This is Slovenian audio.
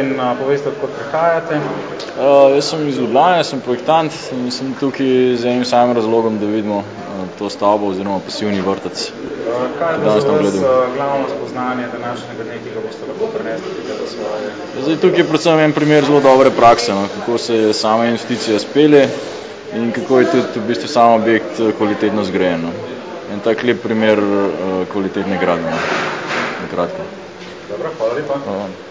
in poveste, odkot prihajate. Uh, jaz sem iz Ljubljana, sem projektant in sem tukaj z enim samim razlogom, da vidimo uh, to stavbo oziroma pasivni vrtec. Uh, kaj je za vas uh, glavno spoznanje današnjega dne, ki ga boste lahko prenesli do svoje? Zdaj, tukaj je predvsem en primer zelo dobre prakse, no, kako se je sama investicija spelje in kako je tudi v bistvu sam objekt kvalitetno zgrajen. No. En tak lep primer uh, kvalitetne gradnje. No. Na kratko. Dobro, hvala lepa. Hvala.